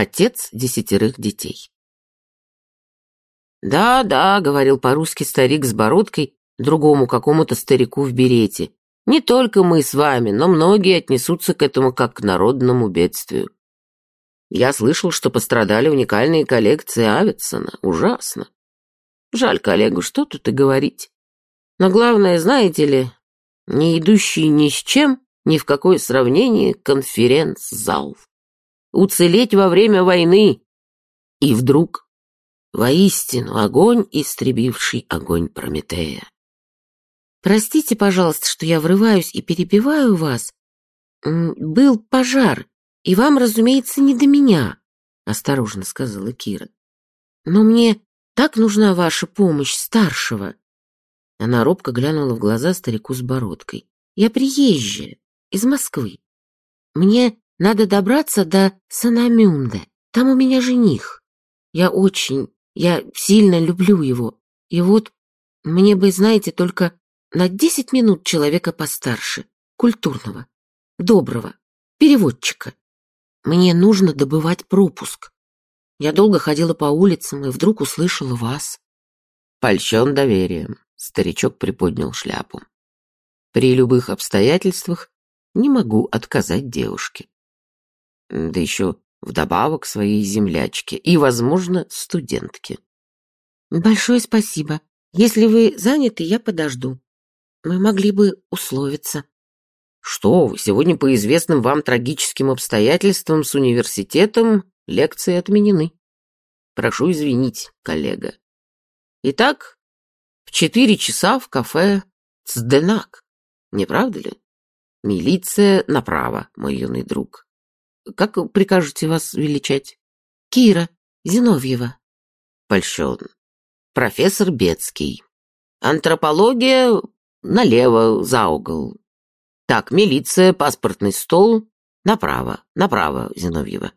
отец десятерых детей. «Да, да», — говорил по-русски старик с бородкой, другому какому-то старику в берете. «Не только мы с вами, но многие отнесутся к этому как к народному бедствию. Я слышал, что пострадали уникальные коллекции Авитсона. Ужасно. Жаль коллегу, что тут и говорить. Но главное, знаете ли, не идущий ни с чем, ни в какое сравнение конференц-зал. Уцелеть во время войны. И вдруг Воистину, огонь, истребивший огонь Прометея. Простите, пожалуйста, что я врываюсь и перебиваю вас. Был пожар, и вам, разумеется, не до меня, осторожно сказала Кира. Но мне так нужна ваша помощь старшего. Она робко глянула в глаза старику с бородкой. Я приезжая, из Москвы. Мне надо добраться до Санамюнде. Там у меня жених. Я очень, я сильно люблю его. И вот мне бы, знаете, только на десять минут человека постарше, культурного, доброго, переводчика. Мне нужно добывать пропуск. Я долго ходила по улицам и вдруг услышала вас. Польщен доверием. Старичок приподнял шляпу. При любых обстоятельствах не могу отказать девушке. Да еще вдобавок своей землячке и, возможно, студентке. Большое спасибо. Если вы заняты, я подожду. Мы могли бы условиться. Что вы, сегодня по известным вам трагическим обстоятельствам с университетом лекции отменены. Прошу извинить, коллега. Итак, в четыре часа в кафе Цденак, не правда ли? Милиция направо, мой юный друг. Как прикажете вас величать? Кира Зиновьева. Польщен. Профессор Бецкий. Антропология налево, за угол. Так, милиция, паспортный стол. Направо, направо, Зиновьева.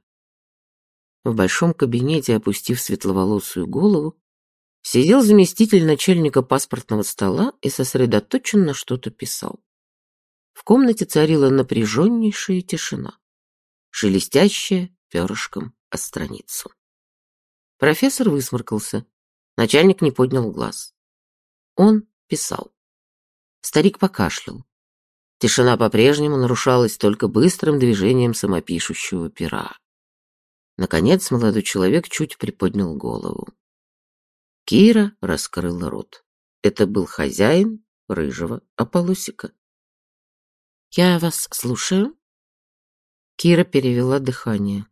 В большом кабинете, опустив светловолосую голову, сидел заместитель начальника паспортного стола и сосредоточенно что-то писал. В комнате царила напряженнейшая тишина шелестящая перышком о страницу. Профессор высморкался. Начальник не поднял глаз. Он писал. Старик покашлял. Тишина по-прежнему нарушалась только быстрым движением самопишущего пера. Наконец молодой человек чуть приподнял голову. Кира раскрыла рот. Это был хозяин рыжего ополосика. «Я вас слушаю», Кира перевела дыхание.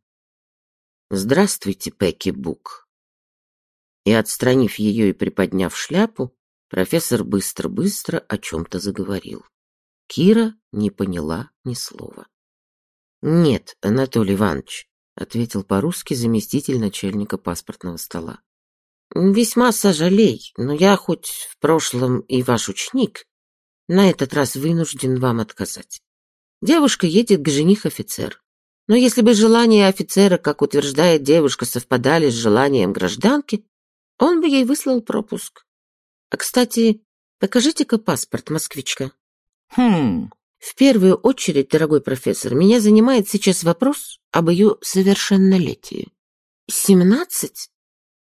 «Здравствуйте, Пекки Бук». И, отстранив ее и приподняв шляпу, профессор быстро-быстро о чем-то заговорил. Кира не поняла ни слова. «Нет, Анатолий Иванович», — ответил по-русски заместитель начальника паспортного стола. «Весьма сожалей, но я хоть в прошлом и ваш ученик, на этот раз вынужден вам отказать. Девушка едет к жених офицер. Но если бы желания офицера, как утверждает девушка, совпадали с желанием гражданки, он бы ей выслал пропуск. А, кстати, покажите-ка паспорт, москвичка. Хм. В первую очередь, дорогой профессор, меня занимает сейчас вопрос об ее совершеннолетии. Семнадцать?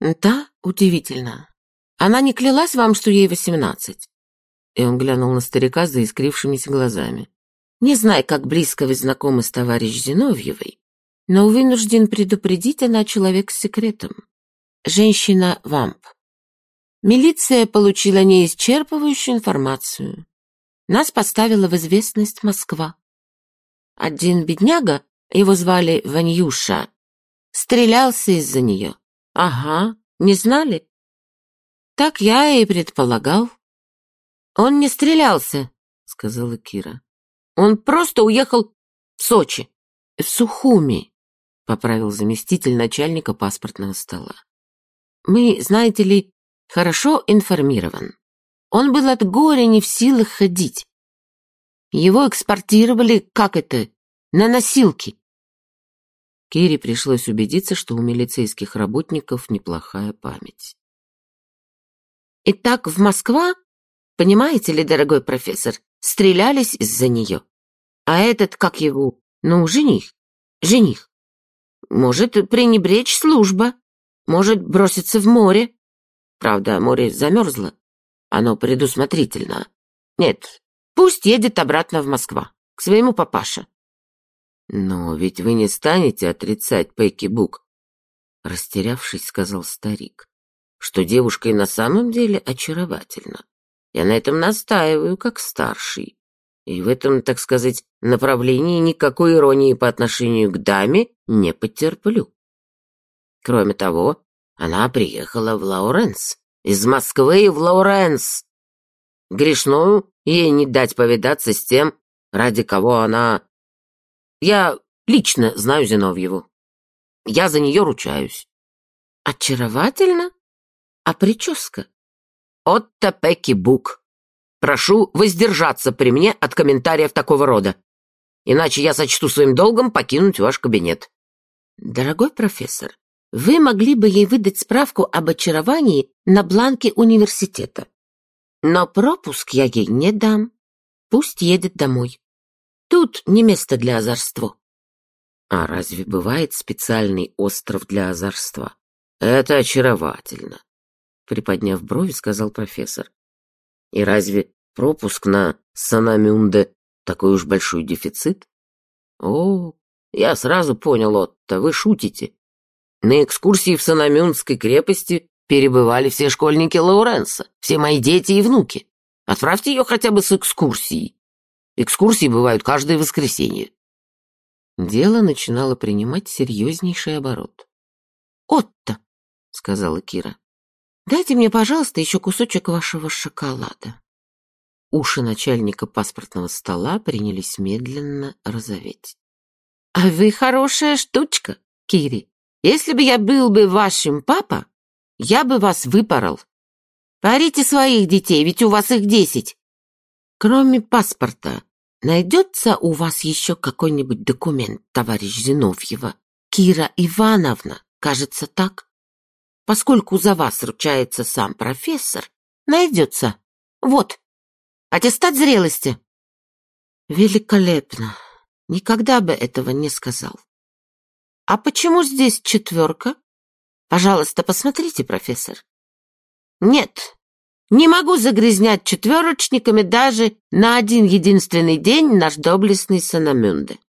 Да, удивительно. Она не клялась вам, что ей восемнадцать? И он глянул на старика за искрившимися глазами. Не знаю, как близко вы знакомы с товарищ Зиновьевой, но вынужден предупредить, она человек с секретом. Женщина-вамп. Милиция получила неисчерпывающую информацию. Нас поставила в известность Москва. Один бедняга, его звали Ванюша, стрелялся из-за нее. Ага, не знали? Так я и предполагал. Он не стрелялся, сказала Кира. Он просто уехал в Сочи. В Сухуми, поправил заместитель начальника паспортного стола. Мы, знаете ли, хорошо информирован. Он был от горя не в силах ходить. Его экспортировали, как это, на носилки. Кире пришлось убедиться, что у милицейских работников неплохая память. Итак, в Москва, понимаете ли, дорогой профессор, стрелялись из-за нее. А этот, как его, ну, жених, жених. Может пренебречь служба, может броситься в море. Правда, море замерзло. Оно предусмотрительно. Нет, пусть едет обратно в Москву, к своему папаше. Но ведь вы не станете отрицать Пэки Бук, растерявшись, сказал старик, что девушка и на самом деле очаровательна. Я на этом настаиваю, как старший. И в этом, так сказать, направлении никакой иронии по отношению к даме не потерплю. Кроме того, она приехала в Лауренс. Из Москвы в Лауренс. Грешную ей не дать повидаться с тем, ради кого она... Я лично знаю Зиновьеву. Я за нее ручаюсь. Очаровательно? А прическа? Отто Пекки Бук. Прошу воздержаться при мне от комментариев такого рода, иначе я сочту своим долгом покинуть ваш кабинет. Дорогой профессор, вы могли бы ей выдать справку об очаровании на бланке университета. Но пропуск я ей не дам. Пусть едет домой. Тут не место для озорства. А разве бывает специальный остров для озорства? Это очаровательно, приподняв брови, сказал профессор. И разве пропуск на Санамюнде такой уж большой дефицит? О, я сразу понял, Отто, вы шутите. На экскурсии в Санамюндской крепости перебывали все школьники Лауренса, все мои дети и внуки. Отправьте ее хотя бы с экскурсией. Экскурсии бывают каждое воскресенье. Дело начинало принимать серьезнейший оборот. «Отто», — сказала Кира, — «дайте мне, пожалуйста, еще кусочек вашего шоколада». Уши начальника паспортного стола принялись медленно розоветь. «А вы хорошая штучка, Кири. Если бы я был бы вашим папа, я бы вас выпорол. Парите своих детей, ведь у вас их десять. Кроме паспорта, найдется у вас еще какой-нибудь документ, товарищ Зиновьева? Кира Ивановна, кажется так. Поскольку за вас ручается сам профессор, найдется. Вот, аттестат зрелости. Великолепно. Никогда бы этого не сказал. А почему здесь четверка? Пожалуйста, посмотрите, профессор. Нет, не могу загрязнять четверочниками даже на один единственный день наш доблестный Санамюнде.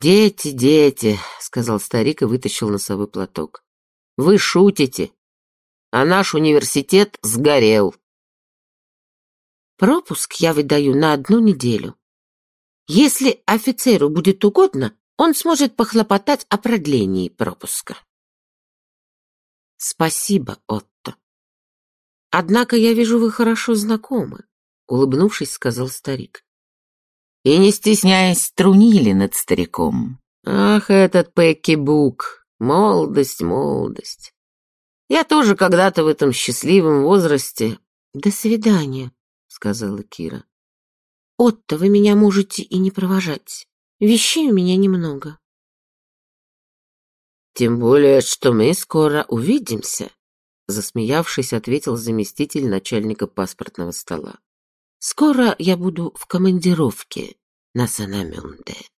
«Дети, дети», — сказал старик и вытащил носовой платок. «Вы шутите, а наш университет сгорел». «Пропуск я выдаю на одну неделю. Если офицеру будет угодно, он сможет похлопотать о продлении пропуска». «Спасибо, Отто. Однако я вижу, вы хорошо знакомы», — улыбнувшись, сказал старик. И, не стесняясь, струнили над стариком. «Ах, этот Пекки Бук! Молодость, молодость! Я тоже когда-то в этом счастливом возрасте...» «До свидания», — сказала Кира. «Отто, вы меня можете и не провожать. Вещей у меня немного». «Тем более, что мы скоро увидимся», — засмеявшись, ответил заместитель начальника паспортного стола. «Скоро я буду в командировке на Санамюнде».